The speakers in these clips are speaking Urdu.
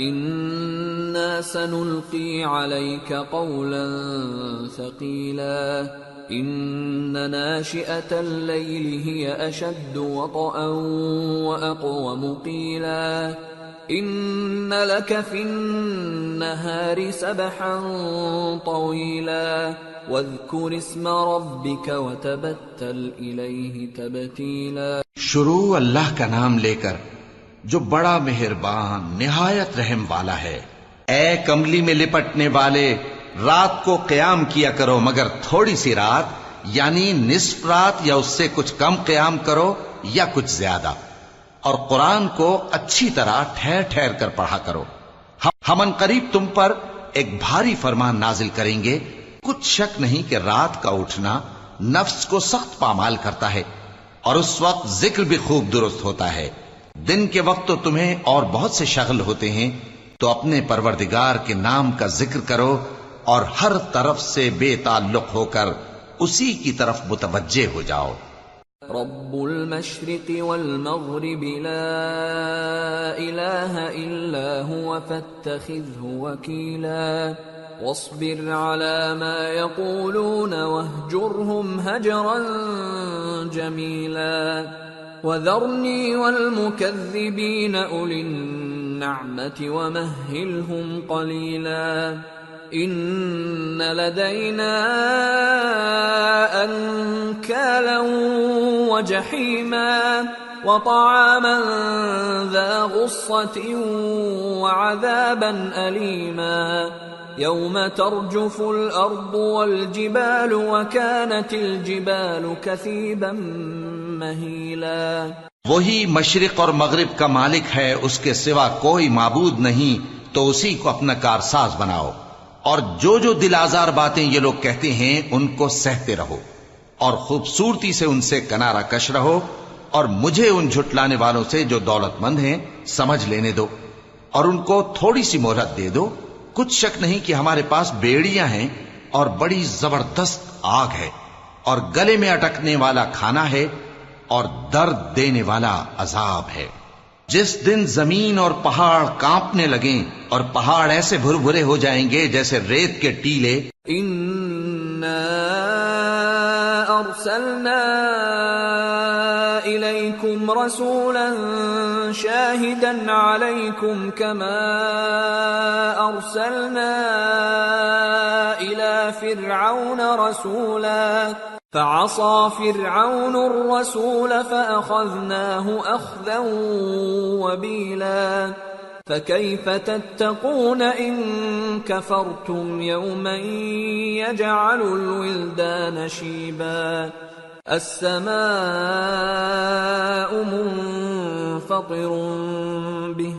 إنا سنلقي عليك قولا ثقيلا إن ناشئة الليل هي أشد وطئا وأقوم قيلا إن لك في النهار سبحا طويلا واذكر اسم ربك وتبتل إليه تبتيلا شروع اللہ کا نام لے کر جو بڑا مہربان، نہایت رحم والا ہے۔ اے کملی میں لپٹنے والے، رات کو قیام کیا کرو، مگر تھوڑی سی رات یعنی نصف رات یا اس سے کچھ کم قیام کرو یا کچھ زیادہ۔ اور قرآن کو اچھی طرح ٹھہر ٹھہر کر پڑھا کرو۔ ہم ان قریب تم پر ایک بھاری فرمان نازل کریں گے۔ کچھ شک نہیں کہ رات کا اٹھنا نفس کو سخت پامال کرتا ہے اور اس وقت ذکر بھی خوب درست ہوتا ہے۔ دن کے وقت تو تمہیں اور بہت سے شغل ہوتے ہیں، تو اپنے پروردگار کے نام کا ذکر کرو اور ہر طرف سے بے تعلق ہو کر اسی کی طرف متوجہ ہو جاؤ۔ رب المشرق والمغرب لا إله إلا هو فاتخذه وكيلا۔ واصبر على ما يقولون واهجرهم هجرا جميلا۔ وذرني والمكذبين أولي النعمة ومهلهم قليلا إن لدينا أنكالا وجحيما وطعاما ذا غصة وعذابا أليما يوم ترجف الأرض والجبال وكانت الجبال كثيبا مهيلا وہی مشرق اور مغرب کا مالک ہے، اس کے سوا کوئی معبود نہیں، تو اسی کو اپنا کارساز بناؤ۔ اور جو جو دل آزار باتیں یہ لوگ کہتے ہیں، ان کو سہتے رہو۔ اور خوبصورتی سے ان سے کنارہ کش رہو۔ اور مجھے ان جھٹلانے والوں سے جو دولت مند ہیں، سمجھ لینے دو۔ اور ان کو تھوڑی سی مہلت دے دو۔ کچھ شک نہیں کہ ہمارے پاس بیڑیاں ہیں اور بڑی زبردست آگ ہے۔ اور گلے میں اٹکنے والا کھانا ہے اور درد دینے والا عذاب ہے۔ جس دن زمین اور پہاڑ کانپنے لگیں اور پہاڑ ایسے بھر بھرے ہو جائیں گے جیسے ریت کے ٹیلے۔ ارسلنا اليكم رسولا شاهدا عليكم كما ارسلنا الى فرعون رسولا. فعصى فرعون الرسول فاخذناه اخذا وبيلا. فكيف تتقون ان كفرتم يوما يجعل الولدان شيبا السماء منفطر به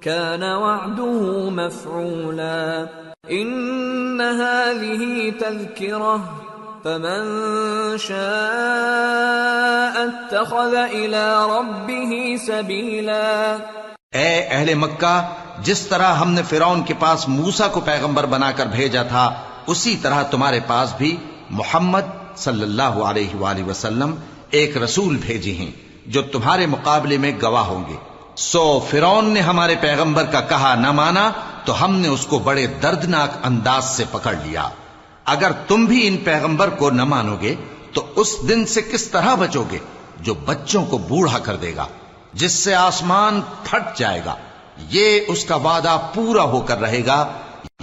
كان وعده مفعولا ان هذه تذكره فمن شاء اتخذ الى ربه سبيلا اے اہل مکہ، جس طرح ہم نے فرعون کے پاس موسا کو پیغمبر بنا کر بھیجا تھا، اسی طرح تمہارے پاس بھی محمد صلی اللہ علیہ وآلہ وسلم ایک رسول بھیجے ہیں، جو تمہارے مقابلے میں گواہ ہوں گے۔ سو فرعون نے ہمارے پیغمبر کا کہا نہ مانا، تو ہم نے اس کو بڑے دردناک انداز سے پکڑ لیا۔ اگر تم بھی ان پیغمبر کو نہ مانو گے، تو اس دن سے کس طرح بچو گے، جو بچوں کو بوڑھا کر دے گا؟ جس سے آسمان پھٹ جائے گا، یہ اس کا وعدہ پورا ہو کر رہے گا۔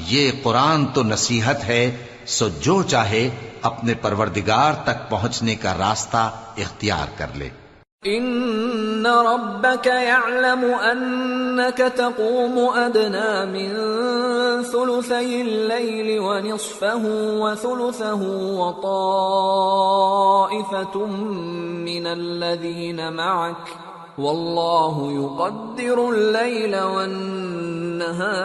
یہ قرآن تو نصیحت ہے، سو جو چاہے اپنے پروردگار تک پہنچنے کا راستہ اختیار کر لے۔ ان ربك يعلم انك تقوم ادنى من ثلثي الليل ونصفه وثلثه وطائفة من الذين معك واللہ يقدر اللیل والنہار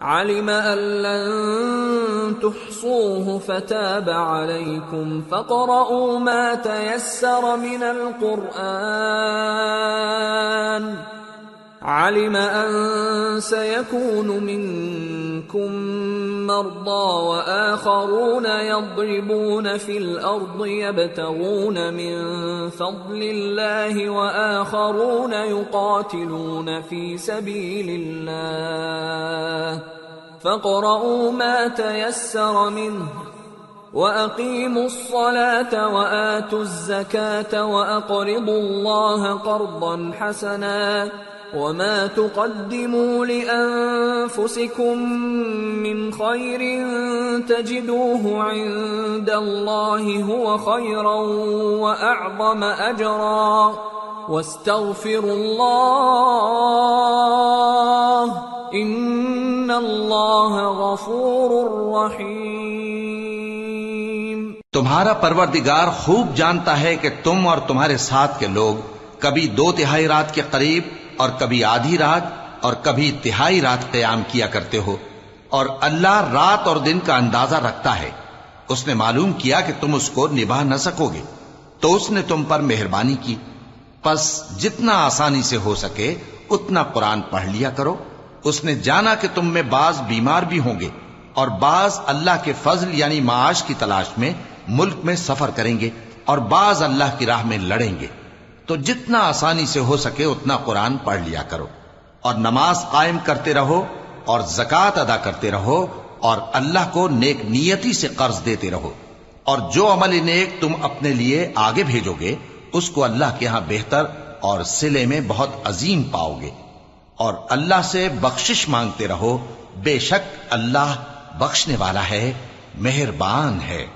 علم ان لن تحصوه فتاب علیکم فقرؤوا ما تیسر من القرآن. علم ان سيكون منكم مرضى واخرون يضربون في الارض يبتغون من فضل الله واخرون يقاتلون في سبيل الله فاقرؤوا ما تيسر منه واقيموا الصلاه واتوا الزكاه واقرضوا الله قرضا حسنا وما تقدموا لانفسكم من خير تجدوه عند الله هو خيرا واعظم اجرا واستغفروا الله ان الله غفور رحيم تمہارا پروردگار خوب جانتا ہے کہ تم اور تمہارے ساتھ کے لوگ کبھی دو تہائی رات کے قریب اور کبھی آدھی رات اور کبھی تہائی رات قیام کیا کرتے ہو اور اللہ رات اور دن کا اندازہ رکھتا ہے۔ اس نے معلوم کیا کہ تم اس کو نبھا نہ سکو گے۔ تو اس نے تم پر مہربانی کی۔ پس جتنا آسانی سے ہو سکے، اتنا قرآن پڑھ لیا کرو۔ اس نے جانا کہ تم میں بعض بیمار بھی ہوں گے اور بعض اللہ کے فضل یعنی معاش کی تلاش میں ملک میں سفر کریں گے اور بعض اللہ کی راہ میں لڑیں گے۔ تو جتنا آسانی سے ہو سکے اتنا قرآن پڑھ لیا کرو اور نماز قائم کرتے رہو اور زکات ادا کرتے رہو اور اللہ کو نیک نیتی سے قرض دیتے رہو اور جو عمل نیک تم اپنے لیے آگے بھیجو گے، اس کو اللہ کے ہاں بہتر اور سلے میں بہت عظیم پاؤ گے۔ اور اللہ سے بخشش مانگتے رہو، بے شک اللہ بخشنے والا ہے، مہربان ہے۔